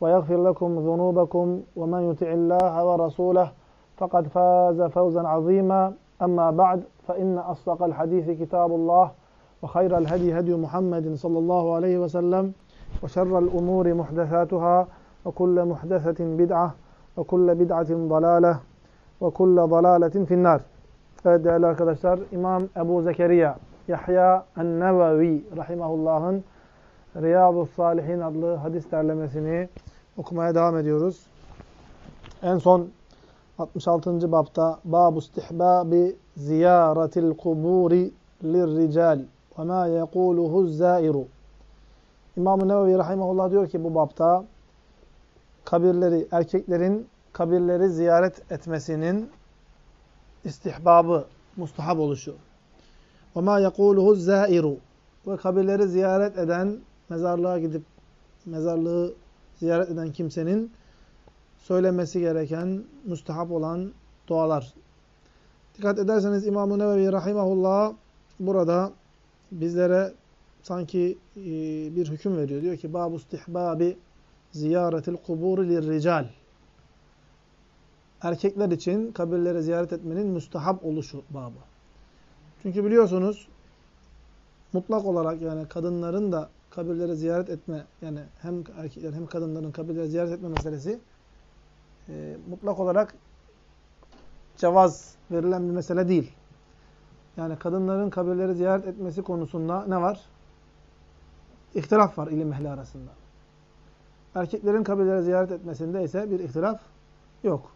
ويغفر لكم ذنوبكم ومن يطع الله ورسوله فقد فاز فوزا عظيما. أما بعد فإن أصدق الحديث كتاب الله وخير الهدي هدي محمد صلى الله عليه وسلم وشر الأمور محدثاتها وكل محدثة بدعة وكل بدعة ضلالة وكل ضلالة في النار. Evet değerli arkadaşlar İmam Ebu Zekeriya Yahya en-Nevevi Rahimahullah'ın Riyadu Salihin adlı hadis derlemesini okumaya devam ediyoruz. En son 66. bapta Babu istihbabi ziyaratil kuburi lirrical ve ma yekuluhu zairu İmam-ı Nevevi Rahimahullah diyor ki bu bapta kabirleri, erkeklerin kabirleri ziyaret etmesinin istihbabı, mustahab oluşu. Ma yekuluhu zairu ve kabirleri ziyaret eden, mezarlığa gidip mezarlığı ziyaret eden kimsenin söylemesi gereken, müstehap olan dualar. Dikkat ederseniz İmam-ı Nevevi Rahimahullah burada bizlere sanki bir hüküm veriyor. Diyor ki, Babu istihbabi ziyaretil kuburi lirrical. Erkekler için kabirleri ziyaret etmenin müstehap oluşu babı. Çünkü biliyorsunuz mutlak olarak yani kadınların da kabirleri ziyaret etme yani hem erkekler hem kadınların kabirleri ziyaret etme meselesi e, mutlak olarak cevaz verilen bir mesele değil. Yani kadınların kabirleri ziyaret etmesi konusunda ne var? İhtilaf var ilim ehli arasında. Erkeklerin kabirleri ziyaret etmesinde ise bir ihtilaf yok.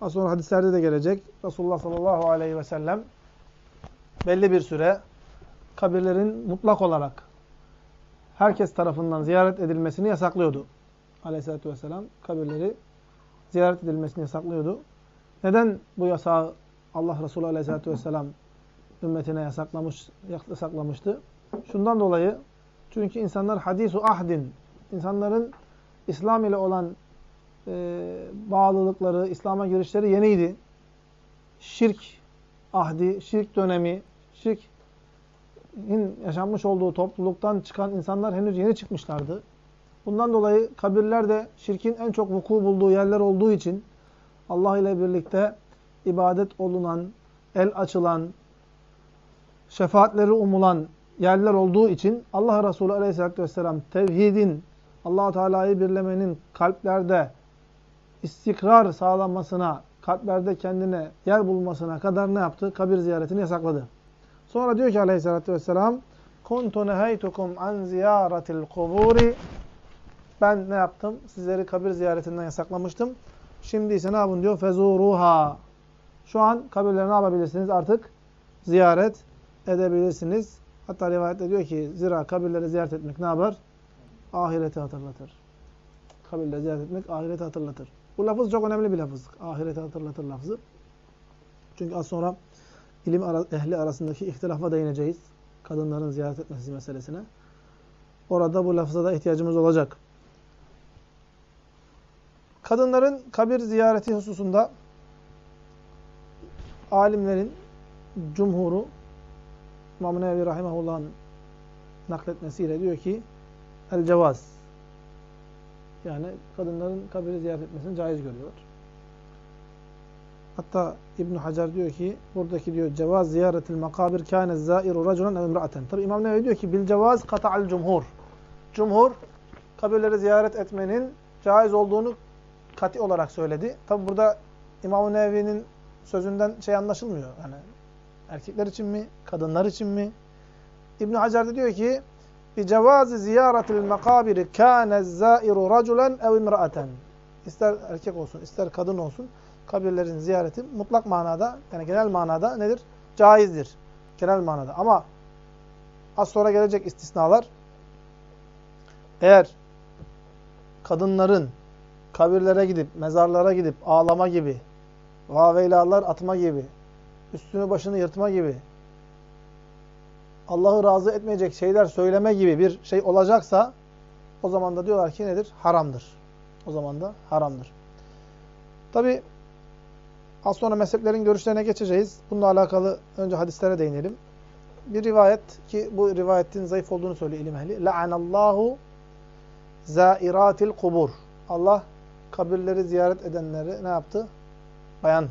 Az sonra hadislerde de gelecek. Resulullah sallallahu aleyhi ve sellem belli bir süre kabirlerin mutlak olarak herkes tarafından ziyaret edilmesini yasaklıyordu. Aleyhisselatü vesselam kabirleri ziyaret edilmesini yasaklıyordu. Neden bu yasağı Allah Resulü Aleyhisselatü vesselam ümmetine yasaklamış, yasaklamıştı? Şundan dolayı çünkü insanlar hadisu ahdin, insanların İslam ile olan e, bağlılıkları, İslam'a girişleri yeniydi. Şirk ahdi, şirk dönemi, şirkin yaşanmış olduğu topluluktan çıkan insanlar henüz yeni çıkmışlardı. Bundan dolayı kabirler de şirkin en çok vuku bulduğu yerler olduğu için Allah ile birlikte ibadet olunan, el açılan, şefaatleri umulan yerler olduğu için Allah Resulü Aleyhisselatü vesselam tevhidin, allah Teala'yı birlemenin kalplerde istikrar sağlanmasına, kalplerde kendine yer bulmasına kadar ne yaptı? Kabir ziyaretini yasakladı. Sonra diyor ki Aleyhisselatü vesselam kuntu nehaytukum an ziyaratil kuburi ben ne yaptım? Sizleri kabir ziyaretinden yasaklamıştım. Şimdi ise ne yapın diyor? Fezuruha. Şu an kabirleri ne yapabilirsiniz? Artık ziyaret edebilirsiniz. Hatta rivayette diyor ki zira kabirleri ziyaret etmek ne yapar? Ahireti hatırlatır. Kabirleri ziyaret etmek ahireti hatırlatır. Bu lafız çok önemli bir lafız. Ahireti hatırlatır lafzı. Çünkü az sonra ilim ehli arasındaki ihtilafa değineceğiz. Kadınların ziyaret etmesi meselesine. Orada bu lafıza da ihtiyacımız olacak. Kadınların kabir ziyareti hususunda alimlerin cumhuru İmam-ı Nevevi Rahimahullah'ın nakletmesiyle diyor ki el cevaz yani kadınların kabiri ziyaret etmesini caiz görüyorlar. Hatta İbn Hacer diyor ki buradaki diyor cevaz ziyaretil makabir kâne zâiru raculan ev imra'aten. Tabi İmam Nevevi diyor ki bil cevaz kata'al cumhur. Cumhur kabirleri ziyaret etmenin caiz olduğunu kati olarak söyledi. Tabi burada İmam-ı Nevevi'nin sözünden şey anlaşılmıyor. Yani erkekler için mi, kadınlar için mi? İbn Hacer de diyor ki bi cevazi ziyaretil makabiri kana zairu raculen ev imraaten. İster erkek olsun, ister kadın olsun kabirlerin ziyareti mutlak manada yani genel manada nedir? Caizdir. Genel manada. Ama az sonra gelecek istisnalar eğer kadınların kabirlere gidip, mezarlara gidip ağlama gibi, vaveylalar atma gibi, üstünü başını yırtma gibi, Allah'ı razı etmeyecek şeyler söyleme gibi bir şey olacaksa o zaman da diyorlar ki nedir? Haramdır. O zaman da haramdır. Tabi az sonra mezheplerin görüşlerine geçeceğiz. Bununla alakalı önce hadislere değinelim. Bir rivayet ki bu rivayetin zayıf olduğunu söylüyor ilim ehli. La'anallahu zairatil kubur. Allah kabirleri ziyaret edenleri ne yaptı? Bayan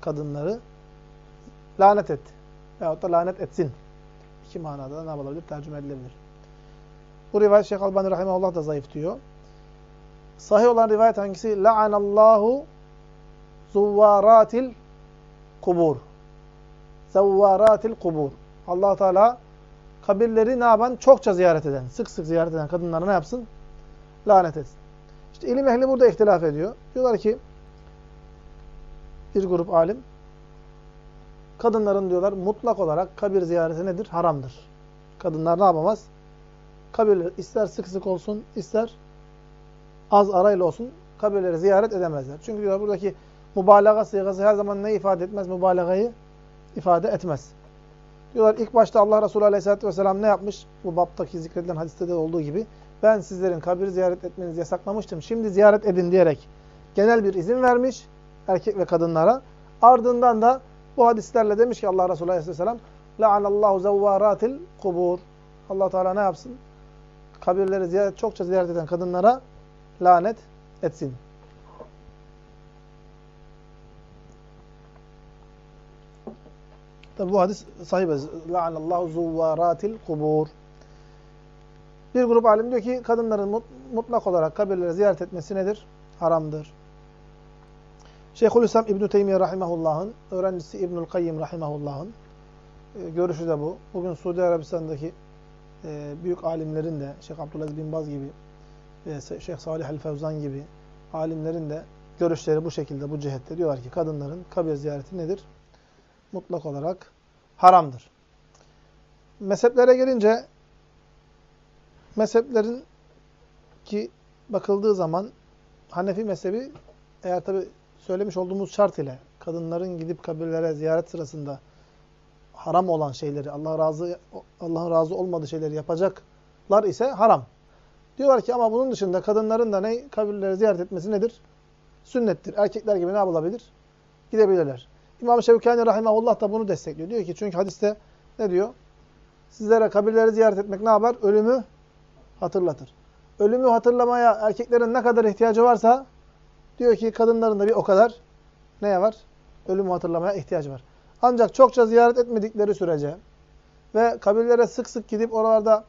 kadınları lanet etti. Veyahut da lanet etsin. İki manada da ne yapılabilir? Tercüme edilebilir. Bu rivayet Şeyh Albani Rahimahullah da zayıf diyor. Sahih olan rivayet hangisi? La'anallahu zuvvaratil kubur. Zavvaratil kubur. allah Teala kabirleri ne yapan? Çokça ziyaret eden, sık sık ziyaret eden kadınlara ne yapsın? Lanet etsin. İşte ilim ehli burada ihtilaf ediyor. Diyorlar ki bir grup alim kadınların diyorlar mutlak olarak kabir ziyareti nedir? Haramdır. Kadınlar ne yapamaz? Kabirler ister sık sık olsun, ister az arayla olsun kabirleri ziyaret edemezler. Çünkü diyorlar buradaki mübalağa sigası her zaman ne ifade etmez? Mübalağayı ifade etmez. Diyorlar ilk başta Allah Resulü Aleyhisselatü Vesselam ne yapmış? Bu baptaki zikredilen hadiste de olduğu gibi ben sizlerin kabir ziyaret etmenizi yasaklamıştım. Şimdi ziyaret edin diyerek genel bir izin vermiş erkek ve kadınlara. Ardından da bu hadislerle demiş ki Allah Resulü Aleyhisselam La'anallahu zavvaratil kubur. Allah Teala ne yapsın? Kabirleri ziyaret, çokça ziyaret eden kadınlara lanet etsin. Tabi bu hadis sahibi. La'anallahu zuvvaratil kubur. Bir grup alim diyor ki kadınların mutlak olarak kabirleri ziyaret etmesi nedir? Haramdır. Şeyhülislam İbn-i Teymiye Rahimahullah'ın, öğrencisi İbnül Kayyim Rahimahullah'ın e, görüşü de bu. Bugün Suudi Arabistan'daki e, büyük alimlerin de, Şeyh Abdülaziz bin Baz gibi, e, Şeyh Salih el-Fevzan gibi alimlerin de görüşleri bu şekilde, bu cihette. Diyorlar ki kadınların kabir ziyareti nedir? Mutlak olarak haramdır. Mezheplere gelince mezheplerin ki bakıldığı zaman Hanefi mezhebi eğer tabi söylemiş olduğumuz şart ile kadınların gidip kabirlere ziyaret sırasında haram olan şeyleri, Allah razı Allah'ın razı olmadığı şeyleri yapacaklar ise haram. Diyorlar ki ama bunun dışında kadınların da ne kabirleri ziyaret etmesi nedir? Sünnettir. Erkekler gibi ne yapılabilir? Gidebilirler. İmam Şevkani Rahimahullah da bunu destekliyor. Diyor ki çünkü hadiste ne diyor? Sizlere kabirleri ziyaret etmek ne yapar? Ölümü hatırlatır. Ölümü hatırlamaya erkeklerin ne kadar ihtiyacı varsa diyor ki kadınların da bir o kadar neye var? Ölümü hatırlamaya ihtiyacı var. Ancak çokça ziyaret etmedikleri sürece ve kabirlere sık sık gidip oralarda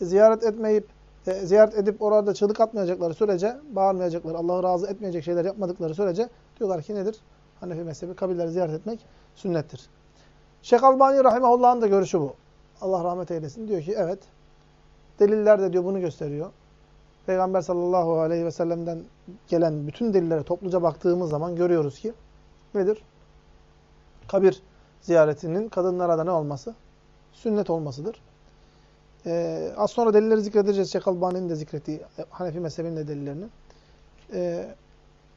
ziyaret etmeyip e, ziyaret edip orada çığlık atmayacakları sürece, bağırmayacakları, Allah'ı razı etmeyecek şeyler yapmadıkları sürece diyorlar ki nedir? Hanefi mezhebi kabirleri ziyaret etmek sünnettir. Şeyh Albani Rahimahullah'ın da görüşü bu. Allah rahmet eylesin. Diyor ki evet deliller de diyor bunu gösteriyor. Peygamber sallallahu aleyhi ve sellem'den gelen bütün delillere topluca baktığımız zaman görüyoruz ki nedir? Kabir ziyaretinin kadınlara da ne olması? Sünnet olmasıdır. Ee, az sonra delilleri zikredeceğiz. Şeyh Albani'nin de zikrettiği Hanefi mezhebinin de delillerini. Ee,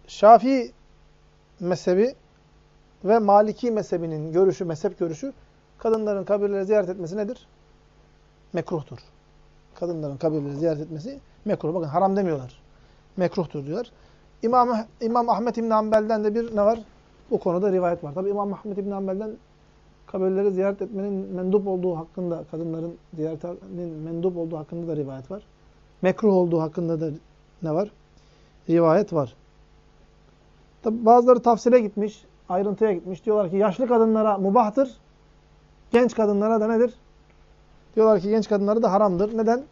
Şafii mezhebi ve Maliki mezhebinin görüşü, mezhep görüşü kadınların kabirleri ziyaret etmesi nedir? Mekruhtur. Kadınların kabirleri ziyaret etmesi mekruh. Bakın haram demiyorlar. Mekruhtur diyorlar. İmam, İmam Ahmet İbn Hanbel'den de bir ne var? Bu konuda rivayet var. Tabi İmam Ahmet İbn Hanbel'den kabirleri ziyaret etmenin mendup olduğu hakkında, kadınların ziyaretinin mendup olduğu hakkında da rivayet var. Mekruh olduğu hakkında da ne var? Rivayet var. Tabi bazıları tafsile gitmiş, ayrıntıya gitmiş. Diyorlar ki yaşlı kadınlara mubahtır, genç kadınlara da nedir? Diyorlar ki genç kadınlara da haramdır. Neden?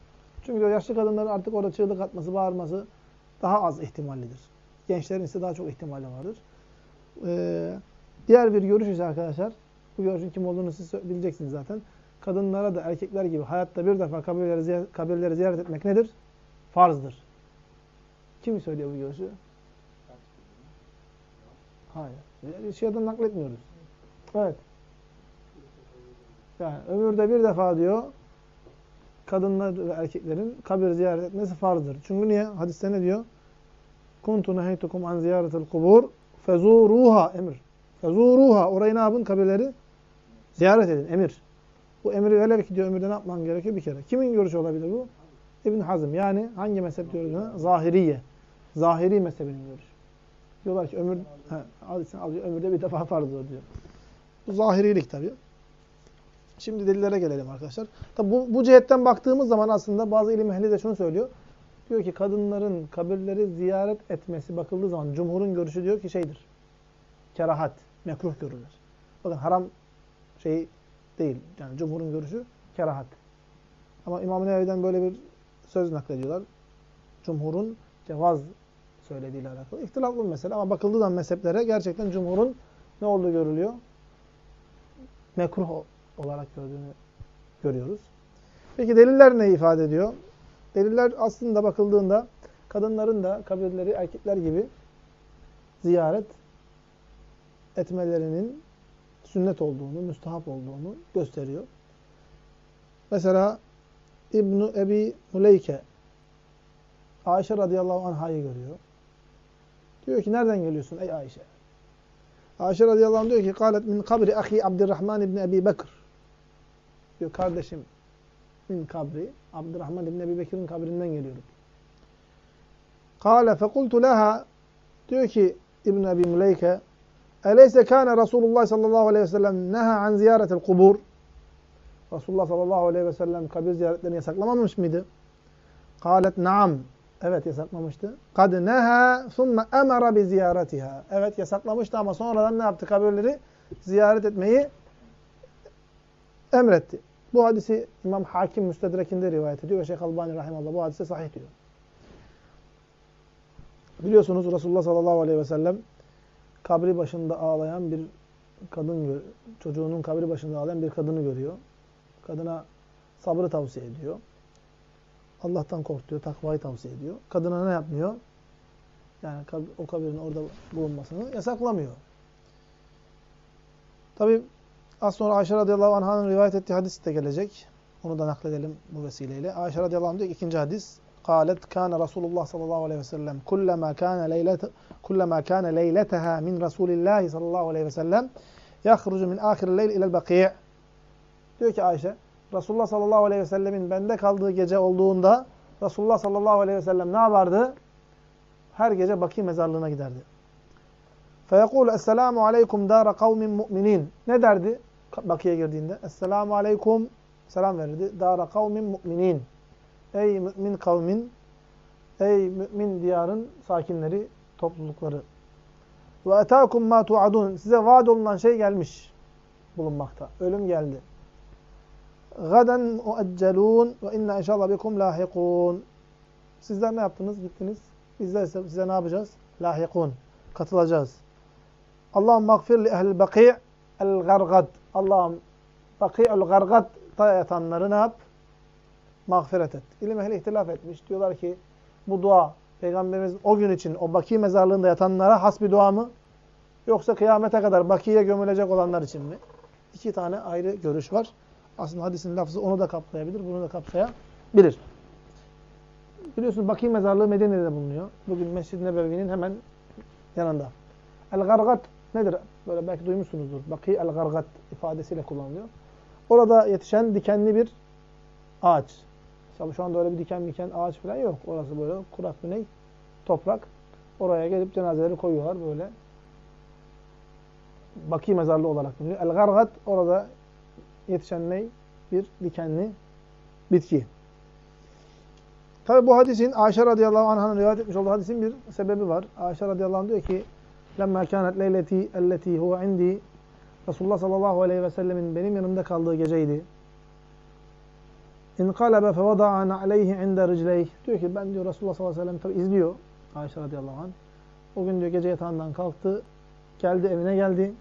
Çünkü diyor, yaşlı kadınların artık orada çığlık atması, bağırması daha az ihtimallidir. Gençlerin ise daha çok ihtimali vardır. Ee, Diğer bir görüş ise arkadaşlar, bu görüşün kim olduğunu siz bileceksiniz zaten. Kadınlara da erkekler gibi hayatta bir defa kabirleri, ziyaret, kabirleri ziyaret etmek nedir? Farzdır. Kim söylüyor bu görüşü? Hayır. Şeyden nakletmiyoruz. Evet. Yani ömürde bir defa diyor kadınlar ve erkeklerin kabir ziyaret etmesi farzdır. Çünkü niye? Hadiste ne diyor? Kuntu neheytukum an ziyaretil kubur fezuruha emir. Fezuruha. Orayı ne yapın? Kabirleri ziyaret edin. Emir. Bu emri velev ki diyor ömürde ne yapman gerekiyor? Bir kere. Kimin görüşü olabilir bu? İbn Hazm. Yani hangi mezhep diyoruz? Zahiriye. Zahiri mezhebinin görüşü. Diyorlar ki ömür he, alıyor. Ömürde bir defa farzdır diyor. Bu zahirilik tabii. Şimdi delillere gelelim arkadaşlar. Tabi bu, bu cihetten baktığımız zaman aslında bazı ilim ehli de şunu söylüyor. Diyor ki kadınların kabirleri ziyaret etmesi bakıldığı zaman cumhurun görüşü diyor ki şeydir. Kerahat, mekruh görülür. Bakın haram şey değil. Yani cumhurun görüşü kerahat. Ama İmam-ı Nevevi'den böyle bir söz naklediyorlar. Cumhurun cevaz söylediğiyle alakalı. İhtilaflı bir mesele ama bakıldığı zaman mezheplere gerçekten cumhurun ne olduğu görülüyor? Mekruh olarak gördüğünü görüyoruz. Peki deliller ne ifade ediyor? Deliller aslında bakıldığında kadınların da kabirleri erkekler gibi ziyaret etmelerinin sünnet olduğunu, müstahap olduğunu gösteriyor. Mesela İbn Ebi Muleyke Ayşe radıyallahu anh'ı görüyor. Diyor ki nereden geliyorsun ey Ayşe? Ayşe radıyallahu anh diyor ki kalet min kabri ahi Abdurrahman ibn Ebi Bekir. Diyor kardeşim min kabri Abdurrahman ibn Ebi Bekir'in kabrinden geliyorum. Kale fekultu leha diyor ki İbn Ebi Muleyke Eleyse kâne Resulullah sallallahu aleyhi ve sellem neha an ziyaretil kubur. Resulullah sallallahu aleyhi ve sellem kabir ziyaretlerini yasaklamamış mıydı? Kalet naam. Evet yasaklamıştı. Kad neha thumme emara bi ziyaretiha. Evet yasaklamıştı ama sonradan ne yaptı? Kabirleri ziyaret etmeyi emretti. Bu hadisi İmam Hakim Müstedrek'inde rivayet ediyor ve Şeyh Albani Rahimallah bu hadise sahih diyor. Biliyorsunuz Resulullah sallallahu aleyhi ve sellem kabri başında ağlayan bir kadın, çocuğunun kabri başında ağlayan bir kadını görüyor. Kadına sabrı tavsiye ediyor. Allah'tan kork diyor. Takvayı tavsiye ediyor. Kadına ne yapmıyor? Yani o kabirin orada bulunmasını yasaklamıyor. Tabi az sonra Ayşe radıyallahu anh'ın rivayet ettiği hadis de gelecek. Onu da nakledelim bu vesileyle. Ayşe radıyallahu anh diyor ikinci hadis. Kalet kana Rasulullah sallallahu aleyhi ve sellem kullama kana leylet kullama kana leyletaha min Rasulillah sallallahu aleyhi ve sellem yahrucu min ahiril leyl ila'l bakiy. Diyor ki Ayşe Resulullah sallallahu aleyhi ve sellemin bende kaldığı gece olduğunda Resulullah sallallahu aleyhi ve sellem ne yapardı? Her gece Baki mezarlığına giderdi. Feyekul Esselamu aleykum dara kavmin mu'minin. Ne derdi Baki'ye girdiğinde? Esselamu aleykum selam verirdi. Dara kavmin mu'minin. Ey mümin kavmin, ey mümin diyarın sakinleri, toplulukları. Ve etâkum mâ tu'adûn. Size vaad olunan şey gelmiş bulunmakta. Ölüm geldi. Gaden mueccelûn ve inna inşallah bikum lahikûn. Sizler ne yaptınız? Gittiniz. Bizler ise size ne yapacağız? Lahikûn. Katılacağız. Allah'ım mağfir li ehl baki' el gargad. Allah'ım baki'ul gargad'da yatanları ne yap? Mağfiret et. İlim ehli ihtilaf etmiş. Diyorlar ki bu dua Peygamberimiz o gün için o Baki mezarlığında yatanlara has bir dua mı? Yoksa kıyamete kadar Baki'ye gömülecek olanlar için mi? İki tane ayrı görüş var. Aslında hadisin lafzı onu da kapsayabilir, bunu da kapsayabilir. Biliyorsunuz Baki mezarlığı Medine'de bulunuyor. Bugün Mescid-i Nebevi'nin hemen yanında. El-Gargat nedir? Böyle belki duymuşsunuzdur. Baki el-Gargat ifadesiyle kullanılıyor. Orada yetişen dikenli bir ağaç. Tabi şu anda öyle bir diken diken ağaç falan yok. Orası böyle kurak bir ney? Toprak. Oraya gelip cenazeleri koyuyorlar böyle. Baki mezarlığı olarak biliniyor. El-Gargat orada yetişen ney? Bir dikenli bitki. Tabi bu hadisin Ayşe radıyallahu anh'ın rivayet etmiş olduğu hadisin bir sebebi var. Ayşe radıyallahu anh diyor ki لَمَّا كَانَتْ لَيْلَتِي اَلَّتِي هُوَ عِنْدِي Resulullah sallallahu aleyhi ve sellemin benim yanımda kaldığı geceydi. İnkalabe fevada'a na'leyhi inde ricleyh. Diyor ki ben diyor Resulullah sallallahu aleyhi ve sellem tabi izliyor Ayşe radıyallahu anh. O gün diyor gece yatağından kalktı. Geldi evine geldi.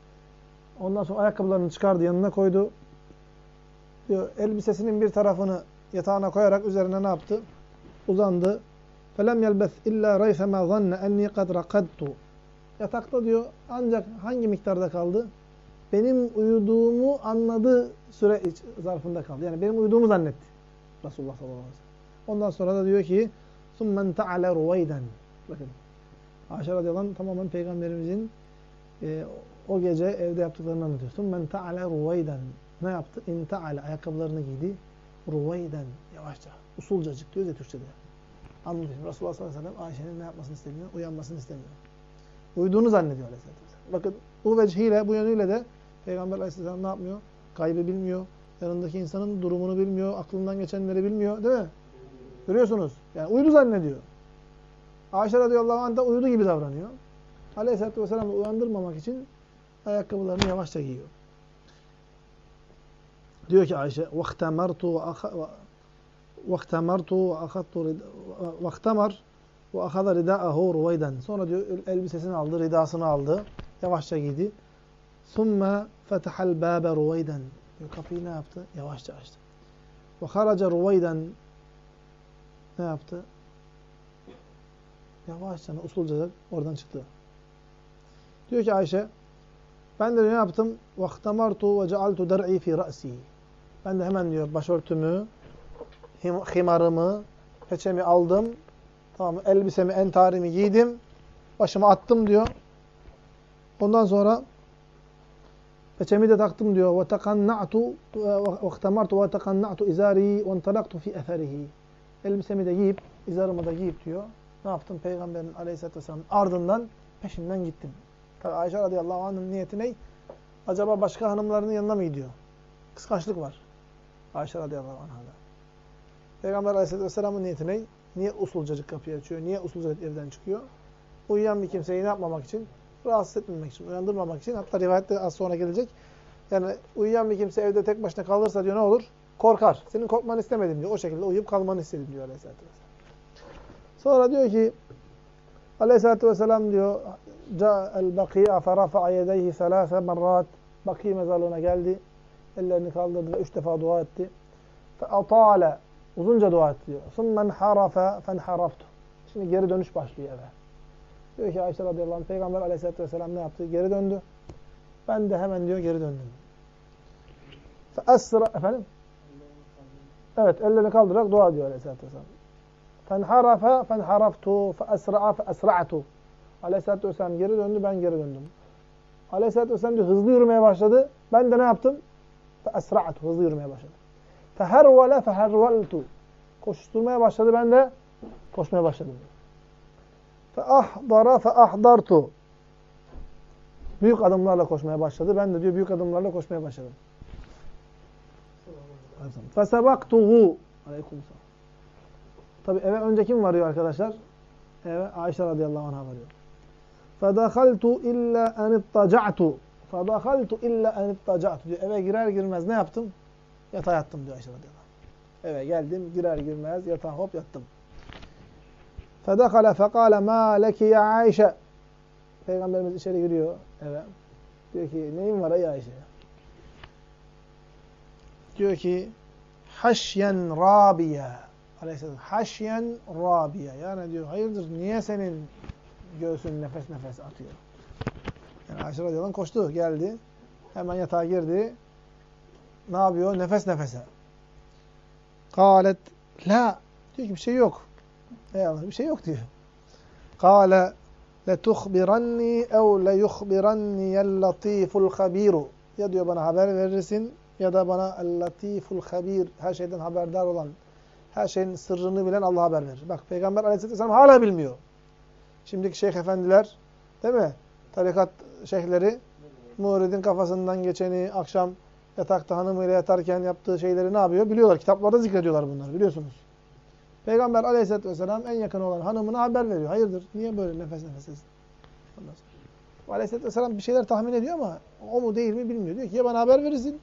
Ondan sonra ayakkabılarını çıkardı, yanına koydu. Diyor, elbisesinin bir tarafını yatağına koyarak üzerine ne yaptı? Uzandı. فَلَمْ يَلْبَثْ اِلَّا رَيْفَمَا ظَنَّ اَنِّي قَدْ رَقَدْتُ Yatakta diyor ancak hangi miktarda kaldı? Benim uyuduğumu anladığı süre zarfında kaldı. Yani benim uyuduğumu zannetti. Resulullah sallallahu aleyhi ve sellem. Ondan sonra da diyor ki ثُمَّ انْتَعَلَ رُوَيْدًا Bakın. Ayşe radıyallahu anh tamamen Peygamberimizin e, o gece evde yaptıklarını anlatıyor. ثُمَّ انْتَعَلَ رُوَيْدًا ne yaptı? İnteale ayakkabılarını giydi. Ruveyden yavaşça. Usulcacık diyoruz ya Türkçe'de. Anlıyorsun. Resulullah sallallahu aleyhi ve sellem Ayşe'nin ne yapmasını istemiyor? Uyanmasını istemiyor. Uyuduğunu zannediyor aleyhissalatü vesselam. Bakın bu vecihiyle, bu yönüyle de Peygamber aleyhisselam ne yapmıyor? Kaybı bilmiyor. Yanındaki insanın durumunu bilmiyor. Aklından geçenleri bilmiyor. Değil mi? Görüyorsunuz. Yani uyudu zannediyor. Ayşe radıyallahu anh da uyudu gibi davranıyor. Aleyhisselatü vesselam uyandırmamak için ayakkabılarını yavaşça giyiyor. Diyor ki Ayşe وَاخْتَمَرْتُ وَاخْتَمَرْتُ وَاَخَذْتُ وَاخْتَمَرْ وَاَخَذَ رِدَاءَهُ رُوَيْدًا Sonra diyor elbisesini aldı, ridasını aldı. Yavaşça giydi. ثُمَّ فَتَحَ الْبَابَ رُوَيْدًا diyor, Kapıyı ne yaptı? Yavaşça açtı. وَخَرَجَ رُوَيْدًا Ne yaptı? Yavaşça, usulca oradan çıktı. Diyor ki Ayşe, ben de ne yaptım? وَاخْتَمَرْتُ وَجَعَلْتُ دَرْعِي فِي رَأْسِي Ben de hemen diyor başörtümü, himarımı, peçemi aldım. Tamam elbisemi, entarimi giydim. Başıma attım diyor. Ondan sonra peçemi de taktım diyor. وَتَقَنَّعْتُ وَاخْتَمَرْتُ وَتَقَنَّعْتُ اِزَارِي وَانْطَلَقْتُ فِي اَثَرِهِ Elbisemi de giyip, izarımı da giyip diyor. Ne yaptım? Peygamberin aleyhissalatü vesselamın ardından peşinden gittim. Tabi Ayşe radıyallahu anh'ın niyeti ne? Acaba başka hanımlarının yanına mı gidiyor? Kıskançlık var. Ayşe radıyallahu anh'da. Peygamber aleyhissalatü vesselamın niyeti ne? Niye usulcacık kapıyı açıyor? Niye usulcacık evden çıkıyor? Uyuyan bir kimseyi ne yapmamak için? Rahatsız etmemek için, uyandırmamak için. Hatta rivayette az sonra gelecek. Yani uyuyan bir kimse evde tek başına kalırsa diyor ne olur? Korkar. Senin korkmanı istemedim diyor. O şekilde uyuyup kalmanı istedim diyor aleyhissalatü vesselam. Sonra diyor ki aleyhissalatü vesselam diyor el baki'a ferafa'a yedeyhi selâse merrat Baki mezarlığına geldi Ellerini kaldırdı ve üç defa dua etti. Fe'atâle Uzunca dua etti diyor. ثُمَّ انْحَرَفَ فَانْحَرَفْتُ Şimdi geri dönüş başlıyor eve. Diyor ki Ayşe radıyallahu anh, Peygamber aleyhissalatü vesselam ne yaptı? Geri döndü. Ben de hemen diyor geri döndüm. فَأَسْرَ Efendim? Evet, ellerini kaldırarak dua ediyor aleyhissalatü vesselam. فَانْحَرَفَ فَانْحَرَفْتُ فَأَسْرَعَ فَأَسْرَعَتُ Aleyhissalatü vesselam geri döndü, ben geri döndüm. Aleyhissalatü vesselam diyor, hızlı yürümeye başladı. Ben de ne yaptım? فَأَسْرَعَتُ Hızlı yürümeye başladım. Fehervele feherveltu. Koşturmaya başladı ben de koşmaya başladım. Feahdara feahdartu. Büyük adımlarla koşmaya başladı. Ben de diyor büyük adımlarla koşmaya başladım. Fesebaktuhu. Aleykümselam. Tabi eve önce kim varıyor arkadaşlar? Eve Ayşe radıyallahu anh'a varıyor. Fedahaltu illa en ittaca'tu. Fedahaltu illa en ittaca'tu diyor. Eve girer girmez ne yaptım? Yatağa yattım diyor Ayşe radıyallahu anh. Eve geldim, girer girmez yatağa hop yattım. فَدَخَلَ فَقَالَ مَا لَكِ ya Ayşe Peygamberimiz içeri giriyor eve. Diyor ki neyin var ey Ayşe? Diyor ki haşyen rabiye aleyhisselam haşyen rabiye yani diyor hayırdır niye senin göğsün nefes nefes atıyor? Yani Ayşe radıyallahu anh koştu geldi. Hemen yatağa girdi ne yapıyor? Nefes nefese. Kalet la diyor ki bir şey yok. Ey Allah bir şey yok diyor. Kale letuhbiranni ev leyuhbiranniyel latiful habiru. Ya diyor bana haber verirsin ya da bana el latiful habir her şeyden haberdar olan her şeyin sırrını bilen Allah haber verir. Bak Peygamber aleyhisselam hala bilmiyor. Şimdiki şeyh efendiler değil mi? tarikat şeyhleri muridin kafasından geçeni, akşam yatakta hanımıyla yatarken yaptığı şeyleri ne yapıyor? Biliyorlar. Kitaplarda zikrediyorlar bunları biliyorsunuz. Peygamber aleyhissalatü vesselam en yakın olan hanımına haber veriyor. Hayırdır? Niye böyle nefes nefesiz? Aleyhisselatü vesselam bir şeyler tahmin ediyor ama o mu değil mi bilmiyor. Diyor ki ya bana haber verirsin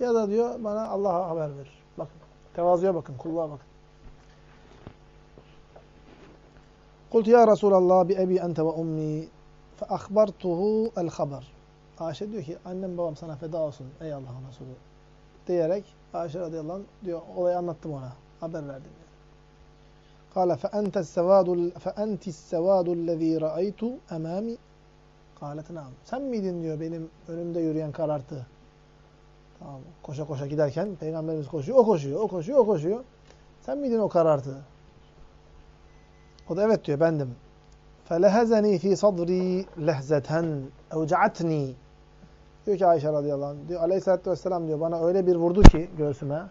ya da diyor bana Allah'a haber verir. Bakın. Tevazuya bakın. Kulluğa bakın. Kultu ya Resulallah bi ebi ente ve ummi فأخبرته الخبر Ayşe diyor ki annem babam sana feda olsun ey Allah'ın Resulü diyerek Ayşe radıyallahu anh diyor olayı anlattım ona. Haber verdim. Diyor. Kale fe entes sevadu fe entis sevadu lezî ra'aytu emâmi Kâlet nam. Sen miydin diyor benim önümde yürüyen karartı. Tamam. Koşa koşa giderken peygamberimiz koşuyor, o koşuyor, o koşuyor, o koşuyor. Sen miydin o karartı? O da evet diyor bendim. فَلَهَزَنِي ف۪ي صَدْرِي لَهْزَةً اَوْجَعَتْنِي Diyor ki Ayşe radıyallahu anh, diyor, aleyhissalatü vesselam diyor, bana öyle bir vurdu ki göğsüme.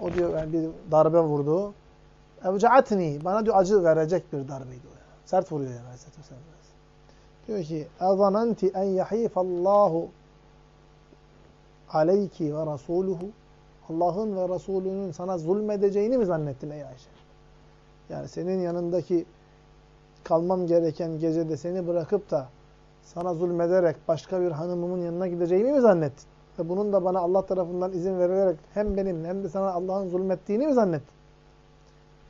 O diyor yani bir darbe vurdu. اَوْجَعَتْنِي Bana diyor acı verecek bir darbeydi o. Yani. Sert vuruyor yani aleyhissalatü vesselam. Diyor ki اَظَنَنْتِ اَنْ يَح۪يفَ اللّٰهُ aleyki ve rasuluhu Allah'ın ve Resulünün sana zulmedeceğini mi zannettin ey Ayşe? Yani senin yanındaki kalmam gereken gecede seni bırakıp da sana zulmederek başka bir hanımımın yanına gideceğimi mi zannettin? Ve bunun da bana Allah tarafından izin verilerek hem benim hem de sana Allah'ın zulmettiğini mi zannettin?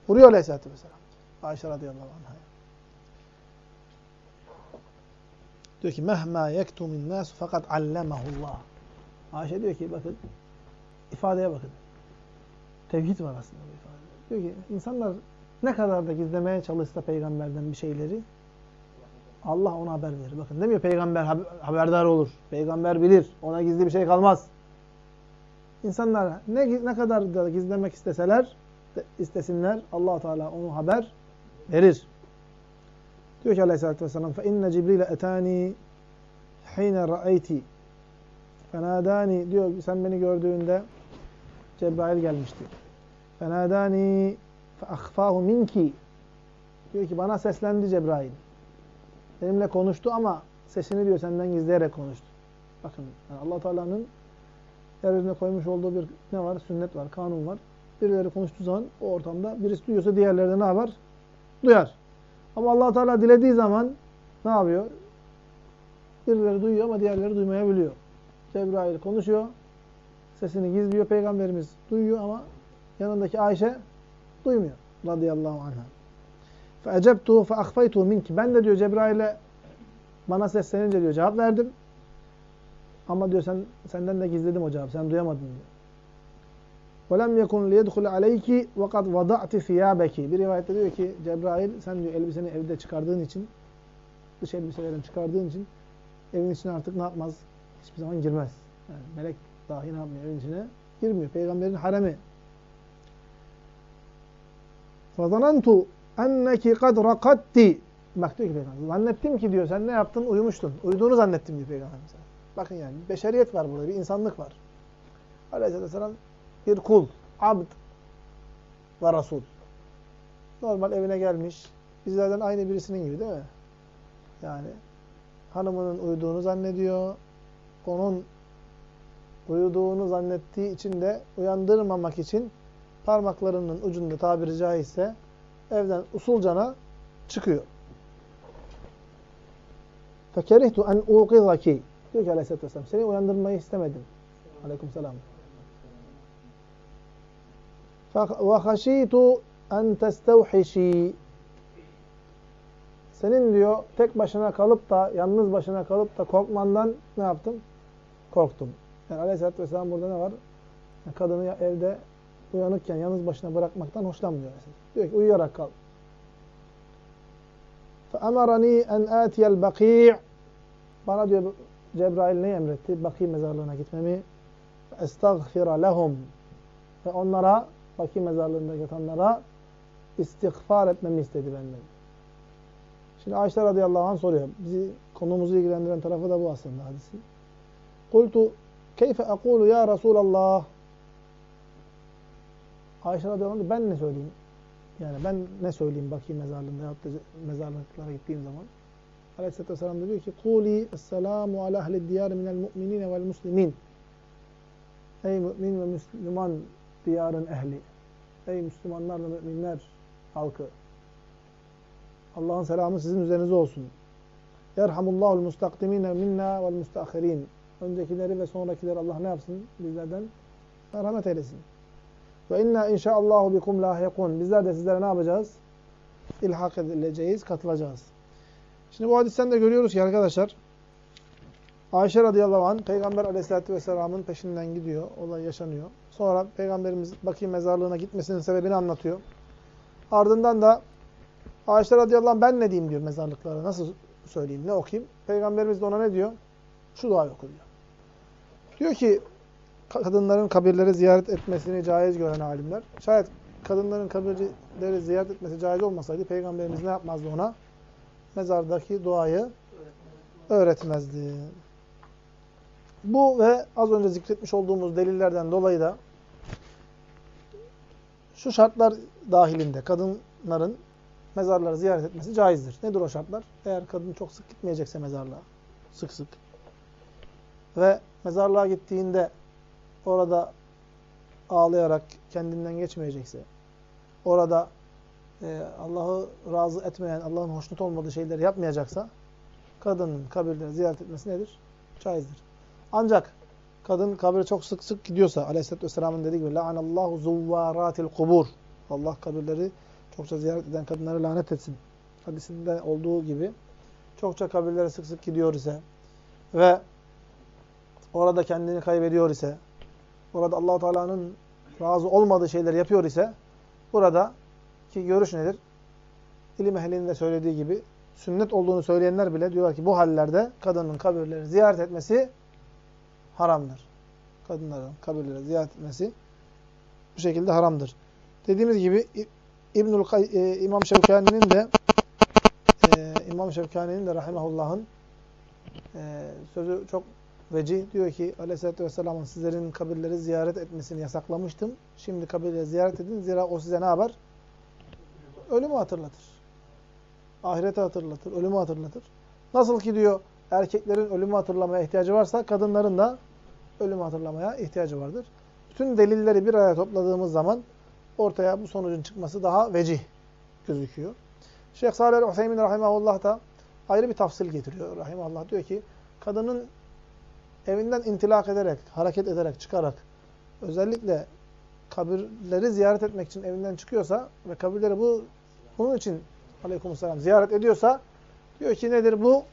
Vuruyor Aleyhisselatü Vesselam. Ayşe radıyallahu anh'a. Diyor ki mehma yektu min nas fakat allemahullah. Ayşe diyor ki bakın ifadeye bakın. Tevhid var aslında bu ifade. Diyor ki insanlar ne kadar da gizlemeye çalışsa peygamberden bir şeyleri Allah ona haber verir. Bakın demiyor peygamber haberdar olur. Peygamber bilir. Ona gizli bir şey kalmaz. İnsanlar ne ne kadar da gizlemek isteseler istesinler Allah Teala onu haber verir. Diyor ki Aleyhisselatü Vesselam inne Cibril etani hine ra'ayti fenadani diyor sen beni gördüğünde Cebrail gelmişti. Fenadani ahfahu minki diyor ki bana seslendi Cebrail. Benimle konuştu ama sesini diyor senden gizleyerek konuştu. Bakın yani Allah Teala'nın yeryüzüne koymuş olduğu bir ne var? Sünnet var, kanun var. Birileri konuştuğu zaman o ortamda birisi duyuyorsa diğerleri de ne yapar? Duyar. Ama allah Teala dilediği zaman ne yapıyor? Birileri duyuyor ama diğerleri duymayabiliyor. Cebrail konuşuyor. Sesini gizliyor. Peygamberimiz duyuyor ama yanındaki Ayşe duymuyor. Radıyallahu anh'a. فَاَجَبْتُهُ فَاَخْفَيْتُهُ minki. Ben de diyor Cebrail'e bana seslenince diyor cevap verdim. Ama diyor sen senden de gizledim o cevabı. Sen duyamadın diyor. وَلَمْ يَكُنْ لِيَدْخُلَ عَلَيْكِ وَقَدْ وَضَعْتِ ثِيَابَكِ Bir rivayette diyor ki Cebrail sen diyor elbiseni evde çıkardığın için dış elbiselerini çıkardığın için evin içine artık ne yapmaz? Hiçbir zaman girmez. Yani melek dahi ne yapmıyor evin içine? Girmiyor. Peygamberin haremi. وَظَنَنْتُ اَنَّكِ قَدْ رَقَدْتِ Bak diyor ki Peygamber, zannettim ki diyor sen ne yaptın? Uyumuştun. Uyuduğunu zannettim diyor Peygamber. Bakın yani beşeriyet var burada, bir insanlık var. Aleyhisselam bir kul, abd ve rasul. Normal evine gelmiş. Bizlerden aynı birisinin gibi değil mi? Yani hanımının uyuduğunu zannediyor. Onun uyuduğunu zannettiği için de uyandırmamak için parmaklarının ucunda tabiri caizse evden usulcana çıkıyor. Fekerihtu en uqizaki. Diyor ki aleyhissalatü vesselam seni uyandırmayı istemedim. Aleyküm selam. Ve haşitu en testevhişi. Senin diyor tek başına kalıp da yalnız başına kalıp da korkmandan ne yaptım? Korktum. Yani aleyhissalatü vesselam burada ne var? Yani kadını evde uyanıkken yalnız başına bırakmaktan hoşlanmıyor. Diyor ki uyuyarak kal. فَأَمَرَنِي اَنْ آتِيَ الْبَقِيعِ Bana diyor Cebrail ne emretti? Baki mezarlığına gitmemi. اَسْتَغْفِرَ لَهُمْ Ve onlara, Baki mezarlığında yatanlara istiğfar etmemi istedi benden. Şimdi Ayşe radıyallahu anh soruyor. Bizi konumuzu ilgilendiren tarafı da bu aslında hadisi. Kultu keyfe ekulu ya Resulallah Ayşe radıyallahu anh ben ne söyleyeyim? Yani ben ne söyleyeyim bakayım mezarlığında ya da mezarlıklara gittiğim zaman. Aleyhisselatü Vesselam diyor ki Kuli esselamu ala ahli diyar minel mu'minine vel muslimin. Ey mümin ve Müslüman diyarın ehli. Ey Müslümanlar ve müminler halkı. Allah'ın selamı sizin üzerinize olsun. Yerhamullahul mustakdimine minna vel mustahirin. Öncekileri ve sonrakileri Allah ne yapsın? Bizlerden merhamet eylesin. Ve inna inşaallahu bikum lahikun. Bizler de sizlere ne yapacağız? İlhak edileceğiz, katılacağız. Şimdi bu hadisten de görüyoruz ki arkadaşlar Ayşe radıyallahu anh Peygamber aleyhissalatü vesselamın peşinden gidiyor. Olay yaşanıyor. Sonra Peygamberimiz Baki mezarlığına gitmesinin sebebini anlatıyor. Ardından da Ayşe radıyallahu anh ben ne diyeyim diyor mezarlıklara. Nasıl söyleyeyim, ne okuyayım? Peygamberimiz de ona ne diyor? Şu duayı oku diyor. Diyor ki kadınların kabirleri ziyaret etmesini caiz gören alimler. Şayet kadınların kabirleri ziyaret etmesi caiz olmasaydı Peygamberimiz ne yapmazdı ona? Mezardaki duayı öğretmezdi. Bu ve az önce zikretmiş olduğumuz delillerden dolayı da şu şartlar dahilinde kadınların mezarları ziyaret etmesi caizdir. Nedir o şartlar? Eğer kadın çok sık gitmeyecekse mezarlığa, sık sık ve mezarlığa gittiğinde orada ağlayarak kendinden geçmeyecekse, orada e, Allah'ı razı etmeyen, Allah'ın hoşnut olmadığı şeyleri yapmayacaksa, kadının kabirleri ziyaret etmesi nedir? Caizdir. Ancak kadın kabire çok sık sık gidiyorsa, aleyhissalatü vesselamın dediği gibi, لَعَنَ اللّٰهُ kubur. Allah kabirleri çokça ziyaret eden kadınları lanet etsin. Hadisinde olduğu gibi, çokça kabirlere sık sık gidiyor ise ve orada kendini kaybediyor ise, orada allah Teala'nın razı olmadığı şeyleri yapıyor ise, burada ki görüş nedir? İlim ehlinin de söylediği gibi, sünnet olduğunu söyleyenler bile diyorlar ki bu hallerde kadının kabirleri ziyaret etmesi haramdır. Kadınların kabirleri ziyaret etmesi bu şekilde haramdır. Dediğimiz gibi İbnül e, İmam Şevkani'nin de e, İmam Şevkani'nin de rahimahullah'ın e, sözü çok vecih. Diyor ki Aleyhisselatü Vesselam'ın sizlerin kabirleri ziyaret etmesini yasaklamıştım. Şimdi kabirleri ziyaret edin. Zira o size ne yapar? Ölümü hatırlatır. Ahireti hatırlatır. Ölümü hatırlatır. Nasıl ki diyor erkeklerin ölümü hatırlamaya ihtiyacı varsa kadınların da ölümü hatırlamaya ihtiyacı vardır. Bütün delilleri bir araya topladığımız zaman ortaya bu sonucun çıkması daha vecih gözüküyor. Şeyh Salih Hüseyin Rahimahullah da ayrı bir tafsil getiriyor. Rahimahullah diyor ki kadının evinden intilak ederek, hareket ederek, çıkarak özellikle kabirleri ziyaret etmek için evinden çıkıyorsa ve kabirleri bu bunun için aleykümselam ziyaret ediyorsa diyor ki nedir bu?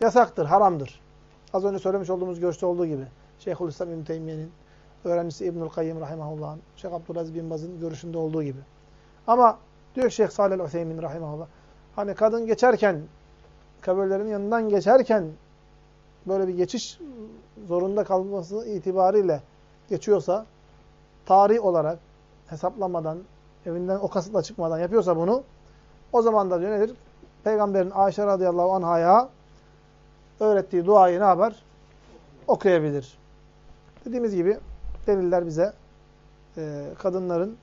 Yasaktır, haramdır. Az önce söylemiş olduğumuz görüşte olduğu gibi. Şeyhülislam İbn Teymiye'nin öğrencisi İbnül Kayyim rahimahullah'ın, Şeyh Abdülaziz bin Baz'ın görüşünde olduğu gibi. Ama diyor Şeyh Salih Hüseyin rahimahullah, hani kadın geçerken, kabirlerin yanından geçerken böyle bir geçiş zorunda kalması itibariyle geçiyorsa, tarih olarak hesaplamadan, evinden o kasıtla çıkmadan yapıyorsa bunu, o zaman da diyor nedir? Peygamberin Ayşe radıyallahu anh'a öğrettiği duayı ne yapar? Okuyabilir. Dediğimiz gibi deliller bize e, kadınların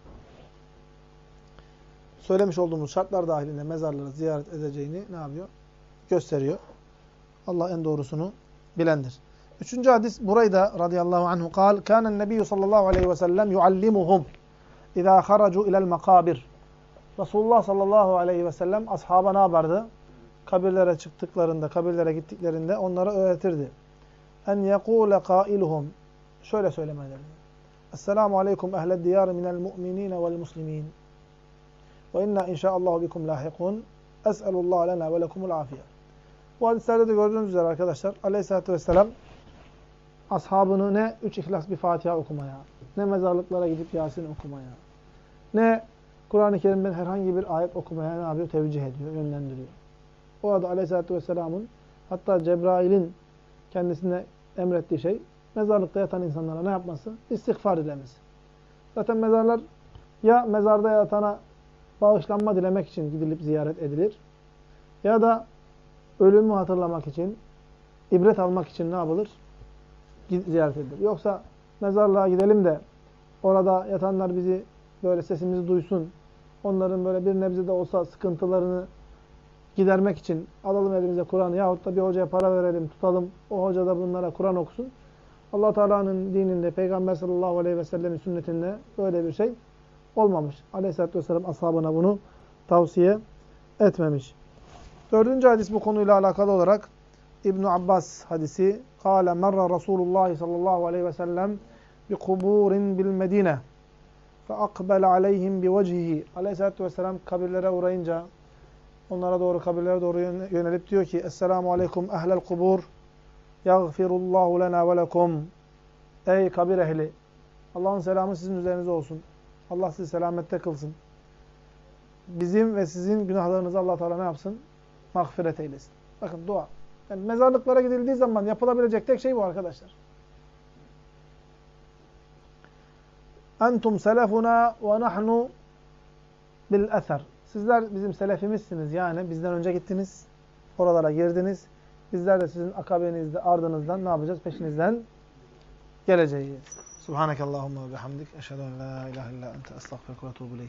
söylemiş olduğumuz şartlar dahilinde mezarları ziyaret edeceğini ne yapıyor? Gösteriyor. Allah en doğrusunu bilendir. Üçüncü hadis Burayda radıyallahu anhu kal kânen nebiyyü sallallahu aleyhi ve sellem yuallimuhum izâ haracu ilel makabir. Resulullah sallallahu aleyhi ve sellem ashaba ne yapardı? Kabirlere çıktıklarında, kabirlere gittiklerinde onlara öğretirdi. En yekûle kailuhum şöyle söylemeleri. Esselamu aleyküm ehled diyar minel mu'minine vel muslimin. Ve inna inşaallahu bikum lahikun. Es'elullah lena ve lekumul afiye. Bu hadislerde de gördüğünüz üzere arkadaşlar aleyhissalatü vesselam ashabını ne üç ihlas bir Fatiha okumaya, ne mezarlıklara gidip Yasin okumaya, ne Kur'an-ı Kerim'den herhangi bir ayet okumaya ne yapıyor? Tevcih ediyor, yönlendiriyor. Orada aleyhissalatü vesselamın hatta Cebrail'in kendisine emrettiği şey mezarlıkta yatan insanlara ne yapması? İstiğfar dilemesi. Zaten mezarlar ya mezarda yatana bağışlanma dilemek için gidilip ziyaret edilir ya da ölümü hatırlamak için, ibret almak için ne yapılır? Ziyaret edilir. Yoksa mezarlığa gidelim de orada yatanlar bizi böyle sesimizi duysun, onların böyle bir nebze de olsa sıkıntılarını gidermek için alalım elimize Kur'an yahut da bir hocaya para verelim, tutalım. O hoca da bunlara Kur'an okusun allah Teala'nın dininde, Peygamber sallallahu aleyhi ve sellemin sünnetinde böyle bir şey olmamış. Aleyhisselatü vesselam ashabına bunu tavsiye etmemiş. Dördüncü hadis bu konuyla alakalı olarak İbn Abbas hadisi. Kale merra Resulullah sallallahu aleyhi ve sellem bi kuburin bil Medine. Fe akbel aleyhim bi vecihi. Aleyhissalatü vesselam kabirlere uğrayınca onlara doğru kabirlere doğru yönelip diyor ki Esselamu aleyküm ehlel kubur. Yağfirullahu lena ve lekum. Ey kabir ehli. Allah'ın selamı sizin üzerinize olsun. Allah sizi selamette kılsın. Bizim ve sizin günahlarınızı Allah Teala ne yapsın? Mağfiret eylesin. Bakın dua. Yani mezarlıklara gidildiği zaman yapılabilecek tek şey bu arkadaşlar. Entum selefuna ve nahnu bil eser. Sizler bizim selefimizsiniz. Yani bizden önce gittiniz. Oralara girdiniz. Bizler de sizin akabenizde, ardınızdan ne yapacağız? Peşinizden geleceğiz. Subhanakallahumma ve bihamdik. Eşhedü en la ilahe illa ente estağfirullah ve etûbü.